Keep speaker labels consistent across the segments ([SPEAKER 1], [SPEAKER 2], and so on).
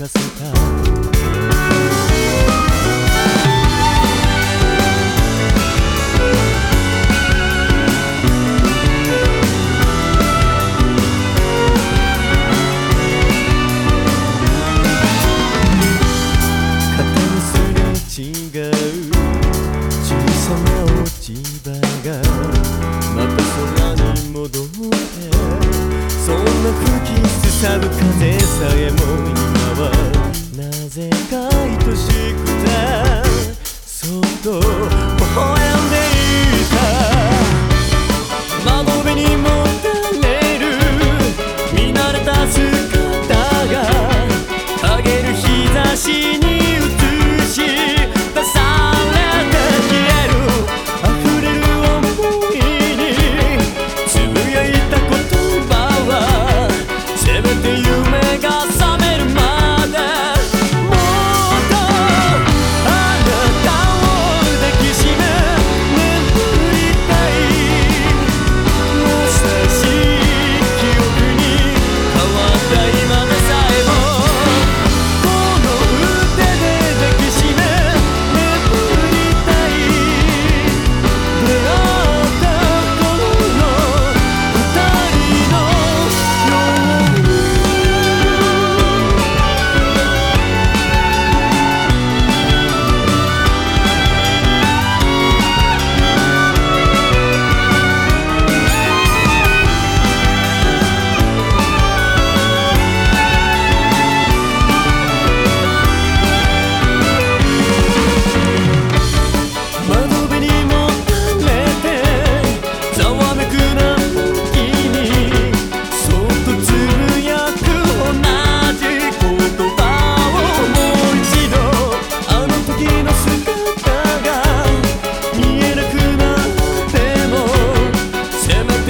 [SPEAKER 1] かすた」違う。小さな落ち葉がまた空に戻ってそんな空気すさぶ風さえもよ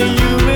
[SPEAKER 1] something you